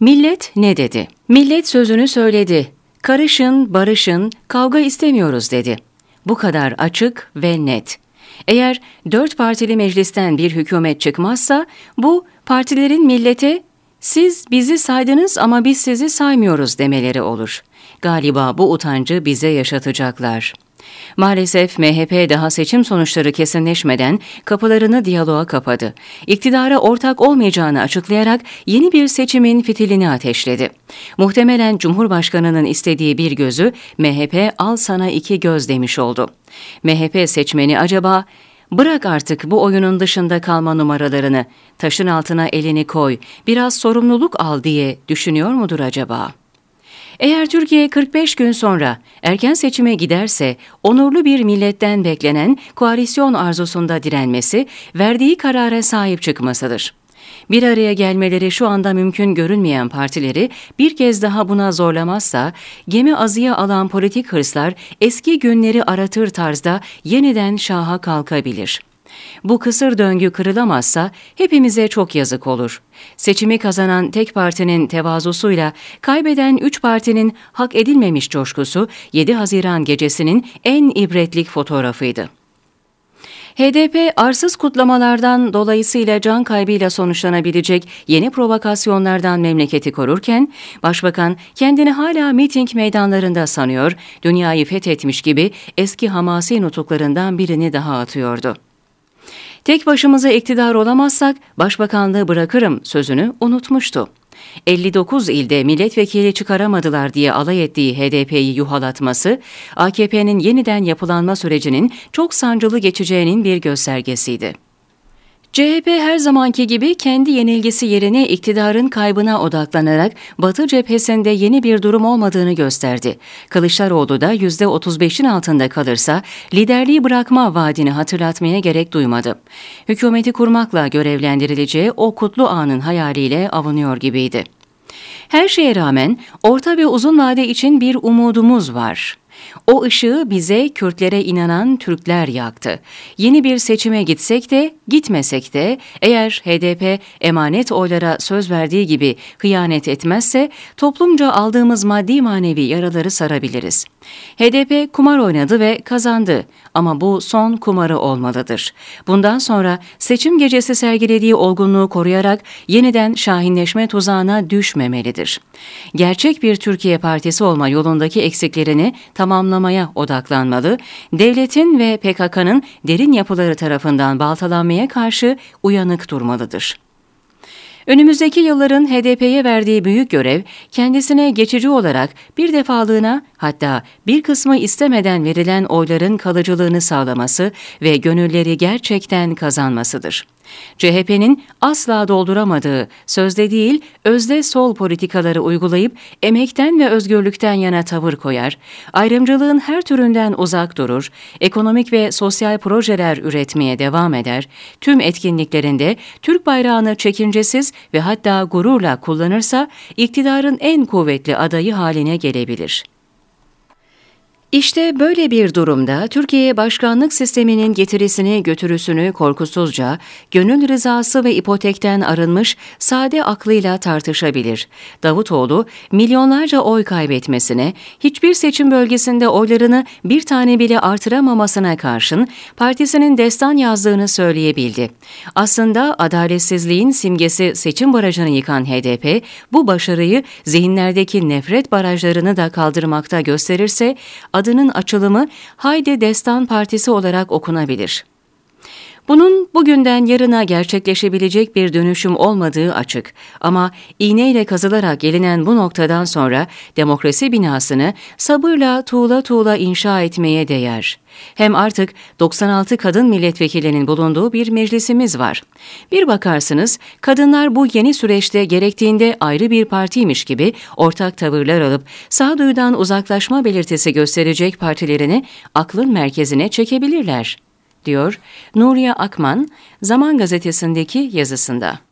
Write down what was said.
Millet ne dedi? Millet sözünü söyledi. Karışın, barışın, kavga istemiyoruz dedi. Bu kadar açık ve net. Eğer dört partili meclisten bir hükümet çıkmazsa bu partilerin millete siz bizi saydınız ama biz sizi saymıyoruz demeleri olur. Galiba bu utancı bize yaşatacaklar.'' Maalesef MHP daha seçim sonuçları kesinleşmeden kapılarını diyaloğa kapadı. İktidara ortak olmayacağını açıklayarak yeni bir seçimin fitilini ateşledi. Muhtemelen Cumhurbaşkanı'nın istediği bir gözü MHP al sana iki göz demiş oldu. MHP seçmeni acaba Bırak artık bu oyunun dışında kalma numaralarını, taşın altına elini koy, biraz sorumluluk al diye düşünüyor mudur acaba?'' Eğer Türkiye 45 gün sonra erken seçime giderse onurlu bir milletten beklenen koalisyon arzusunda direnmesi, verdiği karara sahip çıkmasıdır. Bir araya gelmeleri şu anda mümkün görünmeyen partileri bir kez daha buna zorlamazsa, gemi azıya alan politik hırslar eski günleri aratır tarzda yeniden şaha kalkabilir.'' Bu kısır döngü kırılamazsa hepimize çok yazık olur. Seçimi kazanan tek partinin tevazusuyla kaybeden üç partinin hak edilmemiş coşkusu 7 Haziran gecesinin en ibretlik fotoğrafıydı. HDP arsız kutlamalardan dolayısıyla can kaybıyla sonuçlanabilecek yeni provokasyonlardan memleketi korurken, Başbakan kendini hala miting meydanlarında sanıyor, dünyayı fethetmiş gibi eski hamasi nutuklarından birini daha atıyordu. Tek başımıza iktidar olamazsak başbakanlığı bırakırım sözünü unutmuştu. 59 ilde milletvekili çıkaramadılar diye alay ettiği HDP'yi yuhalatması, AKP'nin yeniden yapılanma sürecinin çok sancılı geçeceğinin bir göstergesiydi. CHP her zamanki gibi kendi yenilgisi yerine iktidarın kaybına odaklanarak Batı cephesinde yeni bir durum olmadığını gösterdi. Kılıçdaroğlu da %35'in altında kalırsa liderliği bırakma vaadini hatırlatmaya gerek duymadı. Hükümeti kurmakla görevlendirileceği o kutlu anın hayaliyle avunuyor gibiydi. Her şeye rağmen orta ve uzun vade için bir umudumuz var. O ışığı bize Kürtlere inanan Türkler yaktı. Yeni bir seçime gitsek de gitmesek de eğer HDP emanet oylara söz verdiği gibi hıyanet etmezse toplumca aldığımız maddi manevi yaraları sarabiliriz. HDP kumar oynadı ve kazandı ama bu son kumarı olmalıdır. Bundan sonra seçim gecesi sergilediği olgunluğu koruyarak yeniden şahinleşme tuzağına düşmemelidir. Gerçek bir Türkiye Partisi olma yolundaki eksiklerini tamamlamaya odaklanmalı, devletin ve PKK'nın derin yapıları tarafından baltalanmaya karşı uyanık durmalıdır. Önümüzdeki yılların HDP'ye verdiği büyük görev, kendisine geçici olarak bir defalığına hatta bir kısmı istemeden verilen oyların kalıcılığını sağlaması ve gönülleri gerçekten kazanmasıdır. CHP'nin asla dolduramadığı, sözde değil, özde sol politikaları uygulayıp emekten ve özgürlükten yana tavır koyar, ayrımcılığın her türünden uzak durur, ekonomik ve sosyal projeler üretmeye devam eder, tüm etkinliklerinde Türk bayrağını çekincesiz ve hatta gururla kullanırsa iktidarın en kuvvetli adayı haline gelebilir. İşte böyle bir durumda Türkiye başkanlık sisteminin getirisini götürüsünü korkusuzca, gönül rızası ve ipotekten arınmış sade aklıyla tartışabilir. Davutoğlu milyonlarca oy kaybetmesine, hiçbir seçim bölgesinde oylarını bir tane bile artıramamasına karşın partisinin destan yazdığını söyleyebildi. Aslında adaletsizliğin simgesi seçim barajını yıkan HDP, bu başarıyı zihinlerdeki nefret barajlarını da kaldırmakta gösterirse, adının açılımı Haydi Destan Partisi olarak okunabilir. Bunun bugünden yarına gerçekleşebilecek bir dönüşüm olmadığı açık ama iğneyle kazılarak gelinen bu noktadan sonra demokrasi binasını sabırla tuğla tuğla inşa etmeye değer. Hem artık 96 kadın milletvekilinin bulunduğu bir meclisimiz var. Bir bakarsınız kadınlar bu yeni süreçte gerektiğinde ayrı bir partiymiş gibi ortak tavırlar alıp sağduyudan uzaklaşma belirtisi gösterecek partilerini aklın merkezine çekebilirler diyor Nuriye Akman Zaman Gazetesi'ndeki yazısında.